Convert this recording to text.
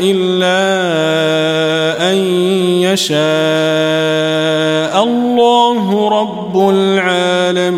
إلا أن يشاء الله رب العالمين.